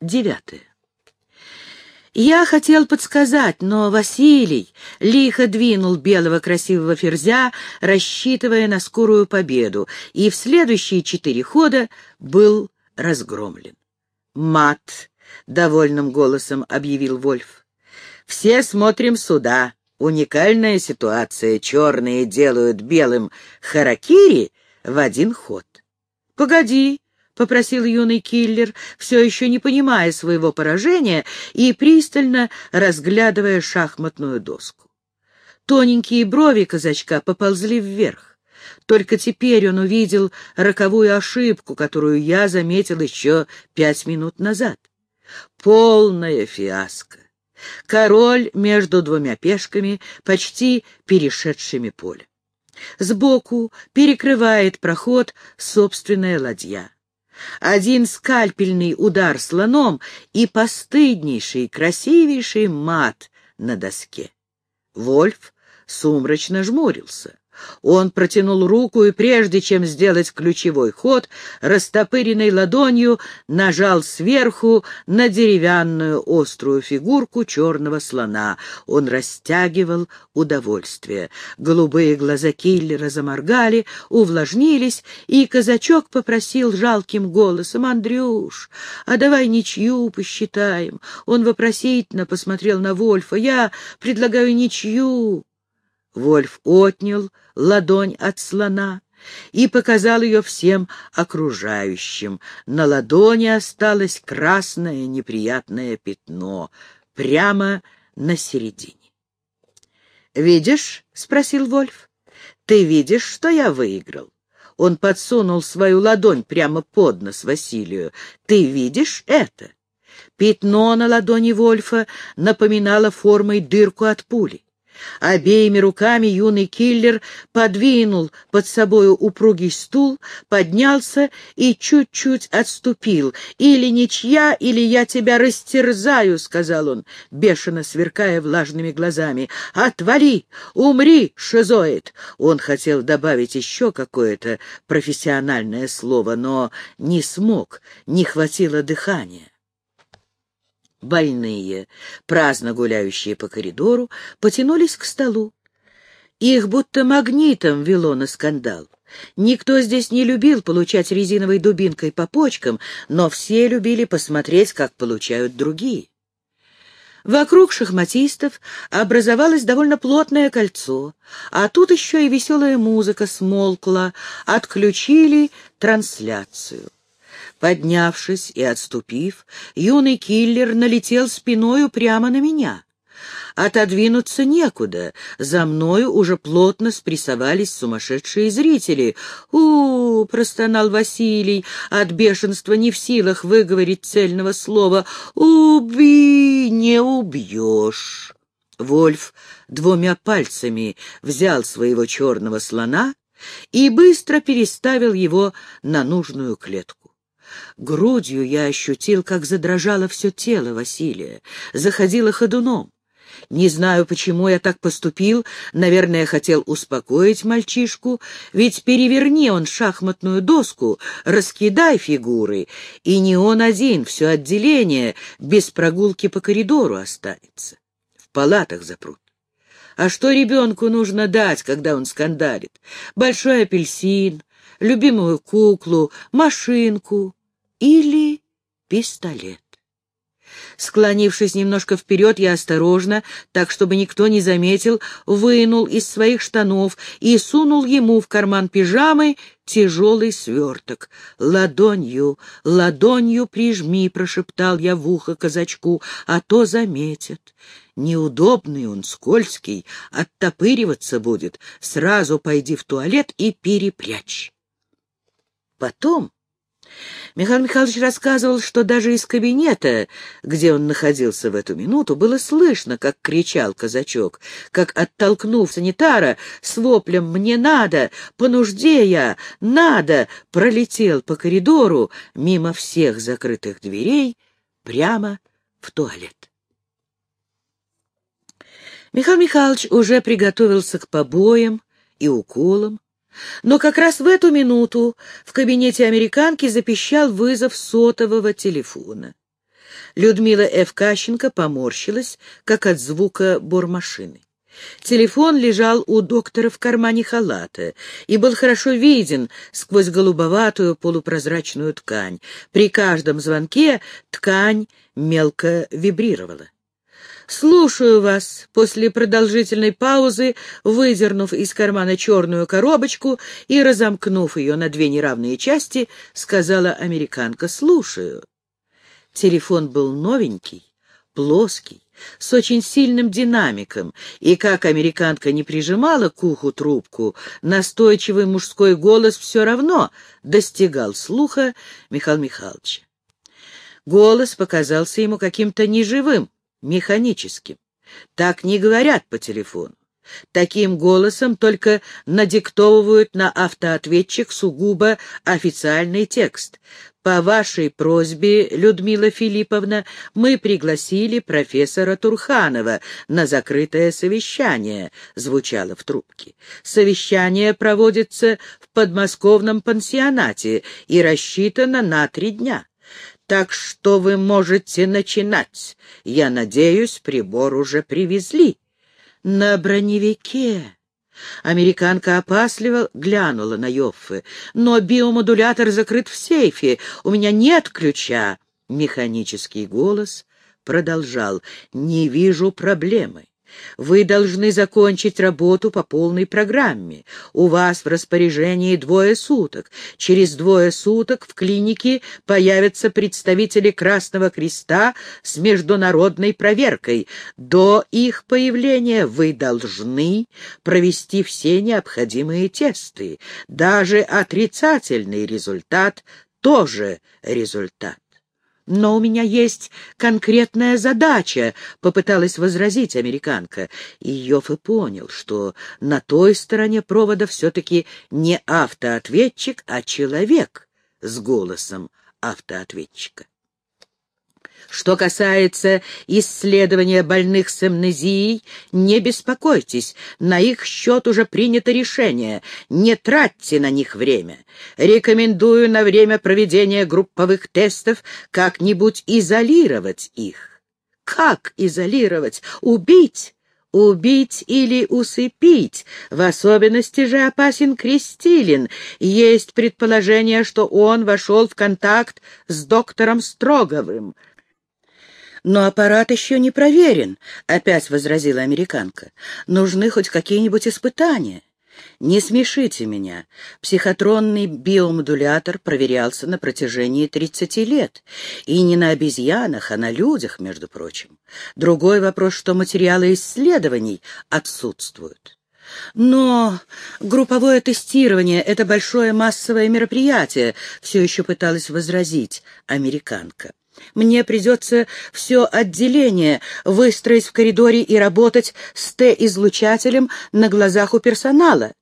Девятое. Я хотел подсказать, но Василий лихо двинул белого красивого ферзя, рассчитывая на скорую победу, и в следующие четыре хода был разгромлен. «Мат!» — довольным голосом объявил Вольф. «Все смотрим сюда. Уникальная ситуация. Черные делают белым харакири в один ход». «Погоди!» — попросил юный киллер, все еще не понимая своего поражения и пристально разглядывая шахматную доску. Тоненькие брови казачка поползли вверх. Только теперь он увидел роковую ошибку, которую я заметил еще пять минут назад. Полная фиаско. Король между двумя пешками, почти перешедшими поле. Сбоку перекрывает проход собственная ладья. Один скальпельный удар слоном и постыднейший, красивейший мат на доске. Вольф сумрачно жмурился. Он протянул руку и, прежде чем сделать ключевой ход, растопыренной ладонью нажал сверху на деревянную острую фигурку черного слона. Он растягивал удовольствие. Голубые глаза киллера заморгали, увлажнились, и казачок попросил жалким голосом, «Андрюш, а давай ничью посчитаем». Он вопросительно посмотрел на Вольфа. «Я предлагаю ничью». Вольф отнял ладонь от слона и показал ее всем окружающим. На ладони осталось красное неприятное пятно, прямо на середине. «Видишь?» — спросил Вольф. «Ты видишь, что я выиграл?» Он подсунул свою ладонь прямо под нос Василию. «Ты видишь это?» Пятно на ладони Вольфа напоминало формой дырку от пули. Обеими руками юный киллер подвинул под собою упругий стул, поднялся и чуть-чуть отступил. «Или ничья, или я тебя растерзаю», — сказал он, бешено сверкая влажными глазами. «Отвали! Умри, шизоид!» Он хотел добавить еще какое-то профессиональное слово, но не смог, не хватило дыхания больные, праздно гуляющие по коридору, потянулись к столу. Их будто магнитом вело на скандал. Никто здесь не любил получать резиновой дубинкой по почкам, но все любили посмотреть, как получают другие. Вокруг шахматистов образовалось довольно плотное кольцо, а тут еще и веселая музыка смолкла, отключили трансляцию. Поднявшись и отступив, юный киллер налетел спиною прямо на меня. Отодвинуться некуда, за мною уже плотно спрессовались сумасшедшие зрители. у, простонал Василий, от бешенства не в силах выговорить цельного слова. «Убей, не убьешь!» Вольф двумя пальцами взял своего черного слона и быстро переставил его на нужную клетку. Грудью я ощутил, как задрожало все тело Василия, заходило ходуном. Не знаю, почему я так поступил, наверное, хотел успокоить мальчишку, ведь переверни он шахматную доску, раскидай фигуры, и не он один, все отделение без прогулки по коридору останется. В палатах запрут. А что ребенку нужно дать, когда он скандалит? Большой апельсин, любимую куклу, машинку или пистолет. Склонившись немножко вперед, я осторожно, так чтобы никто не заметил, вынул из своих штанов и сунул ему в карман пижамы тяжелый сверток. «Ладонью, ладонью прижми», — прошептал я в ухо казачку, — «а то заметят». Неудобный он, скользкий, оттопыриваться будет. Сразу пойди в туалет и перепрячь. Потом Михаил Михайлович рассказывал, что даже из кабинета, где он находился в эту минуту, было слышно, как кричал казачок, как, оттолкнув санитара, с воплем «Мне надо! По нужде я! Надо!» пролетел по коридору мимо всех закрытых дверей прямо в туалет. Михаил Михайлович уже приготовился к побоям и уколам, но как раз в эту минуту в кабинете американки запищал вызов сотового телефона. Людмила Эвкащенко поморщилась, как от звука бормашины. Телефон лежал у доктора в кармане халата и был хорошо виден сквозь голубоватую полупрозрачную ткань. При каждом звонке ткань мелко вибрировала. «Слушаю вас», — после продолжительной паузы, выдернув из кармана черную коробочку и разомкнув ее на две неравные части, сказала американка «слушаю». Телефон был новенький, плоский, с очень сильным динамиком, и как американка не прижимала к уху трубку, настойчивый мужской голос все равно достигал слуха Михаила Михайловича. Голос показался ему каким-то неживым, механическим. Так не говорят по телефону. Таким голосом только надиктовывают на автоответчик сугубо официальный текст. По вашей просьбе, Людмила Филипповна, мы пригласили профессора Турханова на закрытое совещание, звучало в трубке. Совещание проводится в подмосковном пансионате и рассчитано на три дня. Так что вы можете начинать. Я надеюсь, прибор уже привезли. На броневике. Американка опасливо глянула на Йоффе. Но биомодулятор закрыт в сейфе. У меня нет ключа. Механический голос продолжал. Не вижу проблемы. Вы должны закончить работу по полной программе. У вас в распоряжении двое суток. Через двое суток в клинике появятся представители Красного Креста с международной проверкой. До их появления вы должны провести все необходимые тесты. Даже отрицательный результат тоже результат. «Но у меня есть конкретная задача», — попыталась возразить американка. И Йоффе понял, что на той стороне провода все-таки не автоответчик, а человек с голосом автоответчика. Что касается исследования больных с амнезией, не беспокойтесь, на их счет уже принято решение, не тратьте на них время. Рекомендую на время проведения групповых тестов как-нибудь изолировать их. Как изолировать? Убить? Убить или усыпить. В особенности же опасен Крестилин. Есть предположение, что он вошел в контакт с доктором Строговым. «Но аппарат еще не проверен», — опять возразила американка. «Нужны хоть какие-нибудь испытания». «Не смешите меня. Психотронный биомодулятор проверялся на протяжении 30 лет. И не на обезьянах, а на людях, между прочим. Другой вопрос, что материалы исследований отсутствуют». Но групповое тестирование — это большое массовое мероприятие, все еще пыталась возразить американка. Мне придется все отделение выстроить в коридоре и работать с Т-излучателем на глазах у персонала.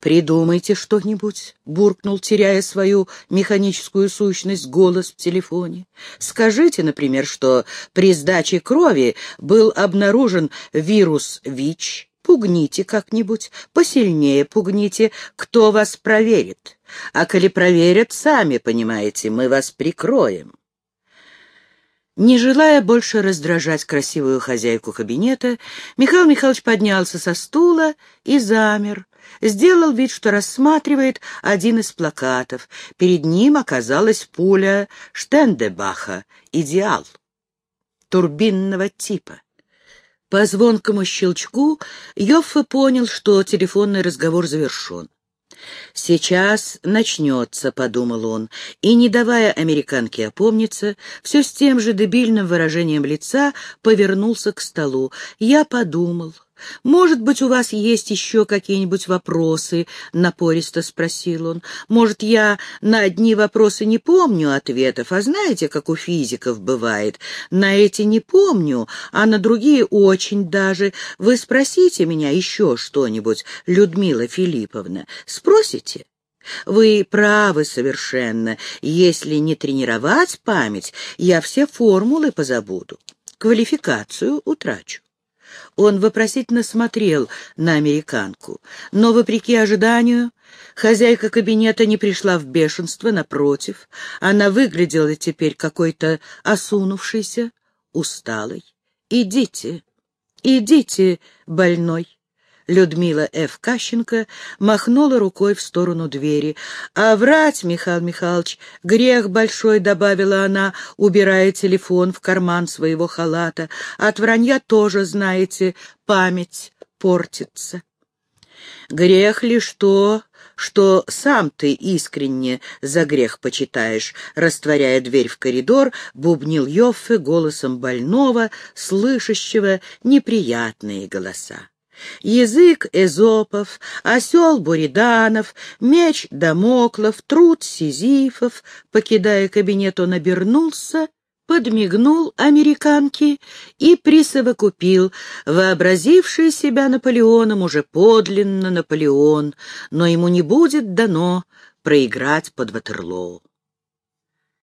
«Придумайте что-нибудь», — буркнул, теряя свою механическую сущность, голос в телефоне. «Скажите, например, что при сдаче крови был обнаружен вирус ВИЧ. Пугните как-нибудь, посильнее пугните, кто вас проверит. А коли проверят, сами понимаете, мы вас прикроем». Не желая больше раздражать красивую хозяйку кабинета, Михаил Михайлович поднялся со стула и замер, сделал вид, что рассматривает один из плакатов. Перед ним оказалась пуля Штендебаха «Идеал» турбинного типа. По звонкому щелчку Йоффе понял, что телефонный разговор завершен. «Сейчас начнется», — подумал он, и, не давая американке опомниться, все с тем же дебильным выражением лица повернулся к столу. «Я подумал». «Может быть, у вас есть еще какие-нибудь вопросы?» — напористо спросил он. «Может, я на одни вопросы не помню ответов, а знаете, как у физиков бывает? На эти не помню, а на другие очень даже. Вы спросите меня еще что-нибудь, Людмила Филипповна. Спросите?» Вы правы совершенно. Если не тренировать память, я все формулы позабуду, квалификацию утрачу. Он вопросительно смотрел на американку, но, вопреки ожиданию, хозяйка кабинета не пришла в бешенство, напротив, она выглядела теперь какой-то осунувшейся, усталой. «Идите, идите, больной!» Людмила Ф. Кащенко махнула рукой в сторону двери. «А врать, Михаил Михайлович, грех большой», — добавила она, убирая телефон в карман своего халата. «От вранья тоже, знаете, память портится». «Грех ли что, что сам ты искренне за грех почитаешь», растворяя дверь в коридор, бубнил Йоффе голосом больного, слышащего неприятные голоса. Язык Эзопов, осел Буриданов, меч Дамоклов, труд Сизифов. Покидая кабинет, он обернулся, подмигнул американке и присовокупил, вообразивший себя Наполеоном уже подлинно Наполеон, но ему не будет дано проиграть под Ватерлоу.